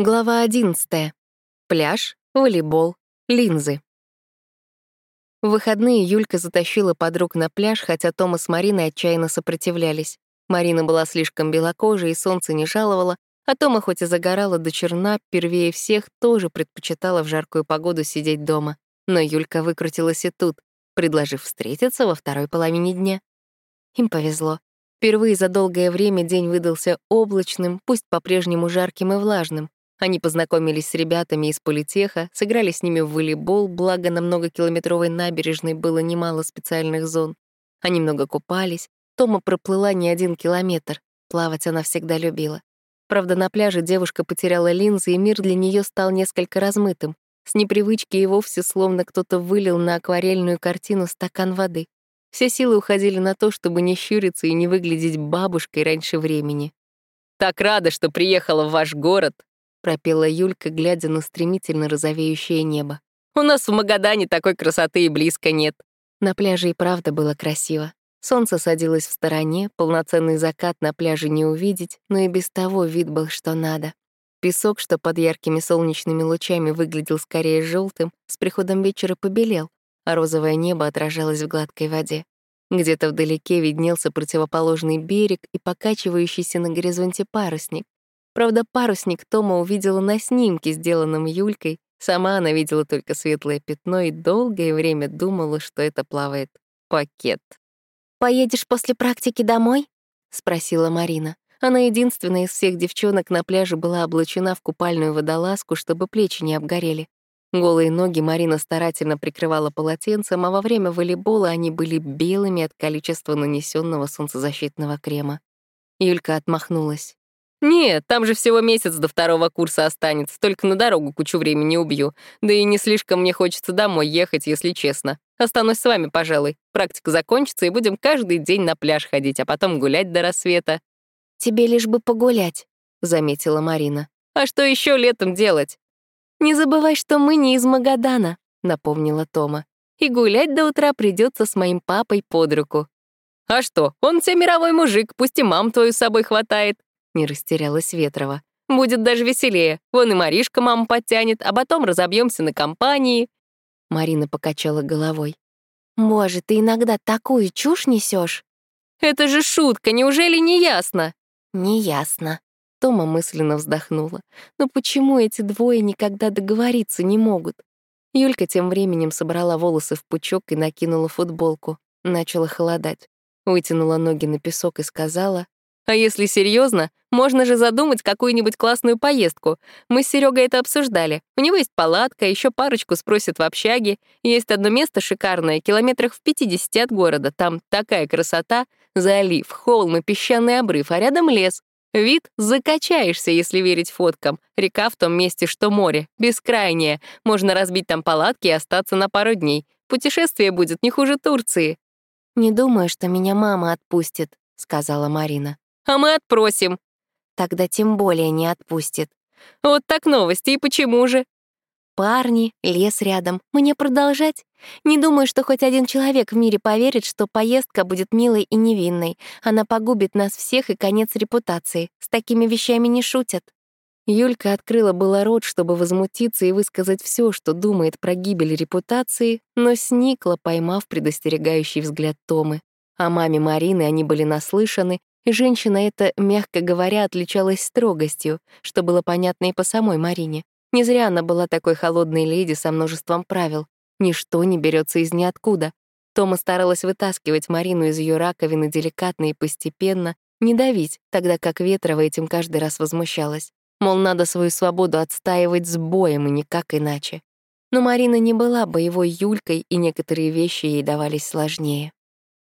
Глава 11. Пляж, волейбол, линзы. В выходные Юлька затащила подруг на пляж, хотя Тома с Мариной отчаянно сопротивлялись. Марина была слишком белокожей и солнце не жаловала, а Тома хоть и загорала до черна, первее всех тоже предпочитала в жаркую погоду сидеть дома. Но Юлька выкрутилась и тут, предложив встретиться во второй половине дня. Им повезло. Впервые за долгое время день выдался облачным, пусть по-прежнему жарким и влажным. Они познакомились с ребятами из политеха, сыграли с ними в волейбол, благо на многокилометровой набережной было немало специальных зон. Они много купались. Тома проплыла не один километр. Плавать она всегда любила. Правда, на пляже девушка потеряла линзы, и мир для нее стал несколько размытым. С непривычки и вовсе словно кто-то вылил на акварельную картину стакан воды. Все силы уходили на то, чтобы не щуриться и не выглядеть бабушкой раньше времени. «Так рада, что приехала в ваш город», — пропела Юлька, глядя на стремительно розовеющее небо. «У нас в Магадане такой красоты и близко нет». На пляже и правда было красиво. Солнце садилось в стороне, полноценный закат на пляже не увидеть, но и без того вид был что надо. Песок, что под яркими солнечными лучами выглядел скорее желтым, с приходом вечера побелел, а розовое небо отражалось в гладкой воде. Где-то вдалеке виднелся противоположный берег и покачивающийся на горизонте парусник. Правда, парусник Тома увидела на снимке, сделанном Юлькой. Сама она видела только светлое пятно и долгое время думала, что это плавает пакет. «Поедешь после практики домой?» — спросила Марина. Она единственная из всех девчонок на пляже была облачена в купальную водолазку, чтобы плечи не обгорели. Голые ноги Марина старательно прикрывала полотенцем, а во время волейбола они были белыми от количества нанесенного солнцезащитного крема. Юлька отмахнулась. «Нет, там же всего месяц до второго курса останется, только на дорогу кучу времени убью. Да и не слишком мне хочется домой ехать, если честно. Останусь с вами, пожалуй. Практика закончится, и будем каждый день на пляж ходить, а потом гулять до рассвета». «Тебе лишь бы погулять», — заметила Марина. «А что еще летом делать?» «Не забывай, что мы не из Магадана», — напомнила Тома. «И гулять до утра придется с моим папой под руку». «А что, он все мировой мужик, пусть и мам твою с собой хватает не растерялась Ветрова. «Будет даже веселее. Вон и Маришка маму подтянет, а потом разобьемся на компании». Марина покачала головой. «Боже, ты иногда такую чушь несешь. «Это же шутка, неужели не ясно?» «Не ясно». Тома мысленно вздохнула. «Но почему эти двое никогда договориться не могут?» Юлька тем временем собрала волосы в пучок и накинула футболку. Начала холодать. Вытянула ноги на песок и сказала, а если серьезно, можно же задумать какую-нибудь классную поездку. Мы с Серегой это обсуждали. У него есть палатка, еще парочку спросят в общаге. Есть одно место шикарное, километрах в 50 от города. Там такая красота. Залив, холм и песчаный обрыв, а рядом лес. Вид закачаешься, если верить фоткам. Река в том месте, что море, бескрайнее. Можно разбить там палатки и остаться на пару дней. Путешествие будет не хуже Турции. «Не думаю, что меня мама отпустит», — сказала Марина а мы отпросим». Тогда тем более не отпустит. Вот так новости, и почему же? Парни, лес рядом. Мне продолжать? Не думаю, что хоть один человек в мире поверит, что поездка будет милой и невинной. Она погубит нас всех и конец репутации. С такими вещами не шутят. Юлька открыла было рот, чтобы возмутиться и высказать все, что думает про гибель репутации, но сникла, поймав предостерегающий взгляд Томы. О маме Марины они были наслышаны, и женщина эта, мягко говоря, отличалась строгостью, что было понятно и по самой Марине. Не зря она была такой холодной леди со множеством правил. Ничто не берется из ниоткуда. Тома старалась вытаскивать Марину из ее раковины деликатно и постепенно, не давить, тогда как Ветрова этим каждый раз возмущалась. Мол, надо свою свободу отстаивать с боем и никак иначе. Но Марина не была боевой Юлькой, и некоторые вещи ей давались сложнее.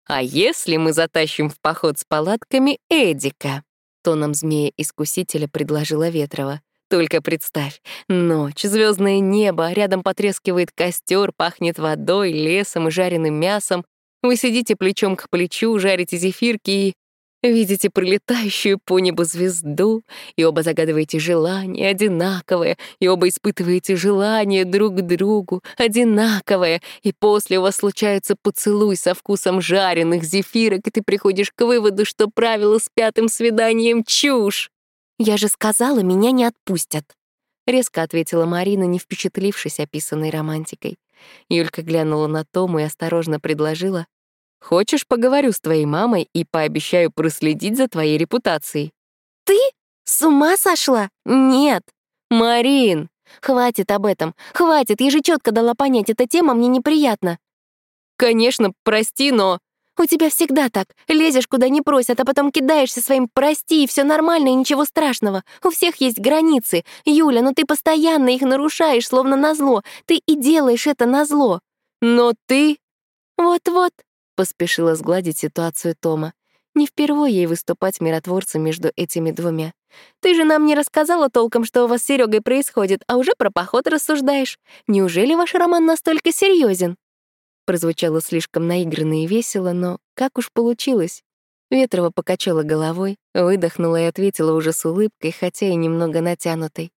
«А если мы затащим в поход с палатками Эдика?» Тоном змея-искусителя предложила Ветрова. «Только представь, ночь, звездное небо, рядом потрескивает костер, пахнет водой, лесом и жареным мясом. Вы сидите плечом к плечу, жарите зефирки и... Видите пролетающую по небу звезду, и оба загадываете желание одинаковое, и оба испытываете желание друг к другу одинаковое, и после у вас случается поцелуй со вкусом жареных зефирок, и ты приходишь к выводу, что правила с пятым свиданием — чушь. Я же сказала, меня не отпустят. — резко ответила Марина, не впечатлившись описанной романтикой. Юлька глянула на Тому и осторожно предложила. «Хочешь, поговорю с твоей мамой и пообещаю проследить за твоей репутацией?» «Ты? С ума сошла? Нет!» «Марин!» «Хватит об этом! Хватит! Я же четко дала понять, эта тема мне неприятна!» «Конечно, прости, но...» «У тебя всегда так. Лезешь, куда не просят, а потом кидаешься своим «прости», и все нормально, и ничего страшного. У всех есть границы. Юля, но ну ты постоянно их нарушаешь, словно назло. Ты и делаешь это назло». «Но ты...» «Вот-вот», — поспешила сгладить ситуацию Тома. Не впервые ей выступать миротворцем между этими двумя. «Ты же нам не рассказала толком, что у вас с Серегой происходит, а уже про поход рассуждаешь. Неужели ваш роман настолько серьезен? Прозвучало слишком наигранно и весело, но как уж получилось. Ветрова покачала головой, выдохнула и ответила уже с улыбкой, хотя и немного натянутой.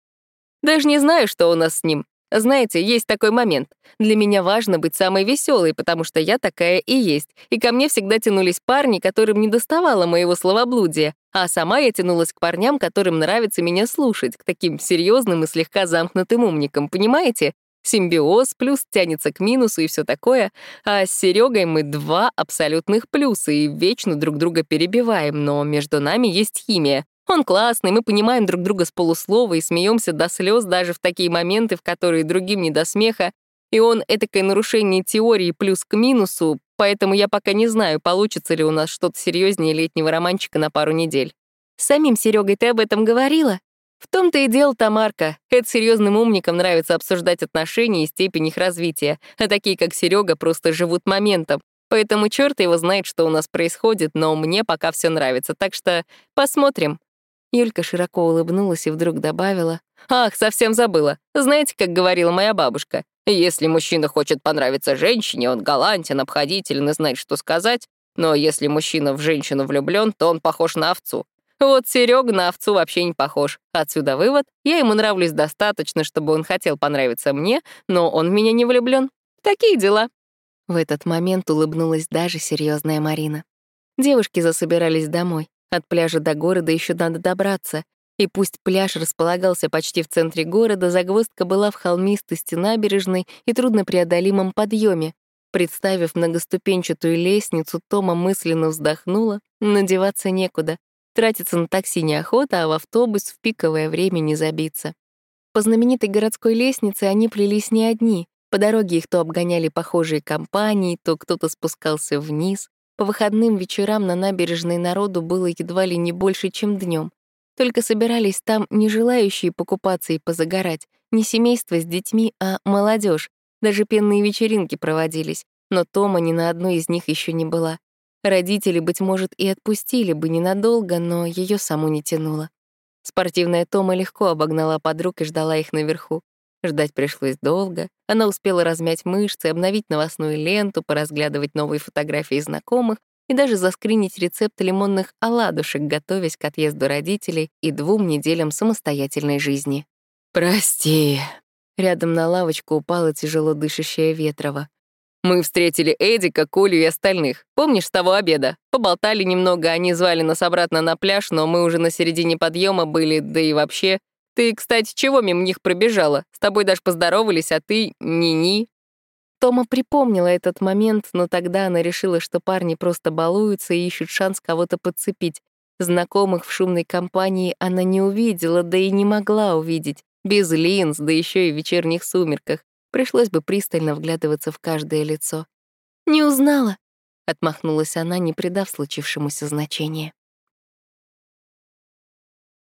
«Даже не знаю, что у нас с ним. Знаете, есть такой момент. Для меня важно быть самой веселой, потому что я такая и есть. И ко мне всегда тянулись парни, которым не доставало моего словоблудия, а сама я тянулась к парням, которым нравится меня слушать, к таким серьезным и слегка замкнутым умникам, понимаете? симбиоз, плюс тянется к минусу и все такое, а с Серегой мы два абсолютных плюса и вечно друг друга перебиваем, но между нами есть химия. Он классный, мы понимаем друг друга с полуслова и смеемся до слез даже в такие моменты, в которые другим не до смеха, и он — этакое нарушение теории плюс к минусу, поэтому я пока не знаю, получится ли у нас что-то серьезнее летнего романчика на пару недель. С самим Серегой ты об этом говорила? В том-то и дело, Тамарка. Это серьезным умникам нравится обсуждать отношения и степень их развития, а такие, как Серега, просто живут моментом. Поэтому черт его знает, что у нас происходит, но мне пока все нравится, так что посмотрим. Юлька широко улыбнулась и вдруг добавила. «Ах, совсем забыла. Знаете, как говорила моя бабушка, если мужчина хочет понравиться женщине, он галантен, обходителен и знает, что сказать, но если мужчина в женщину влюблен, то он похож на овцу. Вот Серега на овцу вообще не похож. Отсюда вывод. Я ему нравлюсь достаточно, чтобы он хотел понравиться мне, но он в меня не влюблен. Такие дела. В этот момент улыбнулась даже серьезная Марина. Девушки засобирались домой. От пляжа до города еще надо добраться. И пусть пляж располагался почти в центре города, загвоздка была в холмистости набережной и труднопреодолимом подъеме. Представив многоступенчатую лестницу, Тома мысленно вздохнула, надеваться некуда. Тратиться на такси неохота, а в автобус в пиковое время не забиться. По знаменитой городской лестнице они плелись не одни. По дороге их то обгоняли похожие компании, то кто-то спускался вниз. По выходным вечерам на набережной народу было едва ли не больше, чем днем. Только собирались там не желающие покупаться и позагорать, не семейство с детьми, а молодежь. Даже пенные вечеринки проводились, но Тома ни на одной из них еще не была. Родители, быть может, и отпустили бы ненадолго, но ее саму не тянуло. Спортивная Тома легко обогнала подруг и ждала их наверху. Ждать пришлось долго. Она успела размять мышцы, обновить новостную ленту, поразглядывать новые фотографии знакомых и даже заскринить рецепт лимонных оладушек, готовясь к отъезду родителей и двум неделям самостоятельной жизни. «Прости». Рядом на лавочку упала тяжело дышащая Ветрова. Мы встретили Эдика, Колю и остальных. Помнишь с того обеда? Поболтали немного, они звали нас обратно на пляж, но мы уже на середине подъема были, да и вообще. Ты, кстати, чего мимо них пробежала? С тобой даже поздоровались, а ты — ни-ни. Тома припомнила этот момент, но тогда она решила, что парни просто балуются и ищут шанс кого-то подцепить. Знакомых в шумной компании она не увидела, да и не могла увидеть. Без линз, да еще и в вечерних сумерках. Пришлось бы пристально вглядываться в каждое лицо. «Не узнала», — отмахнулась она, не придав случившемуся значения.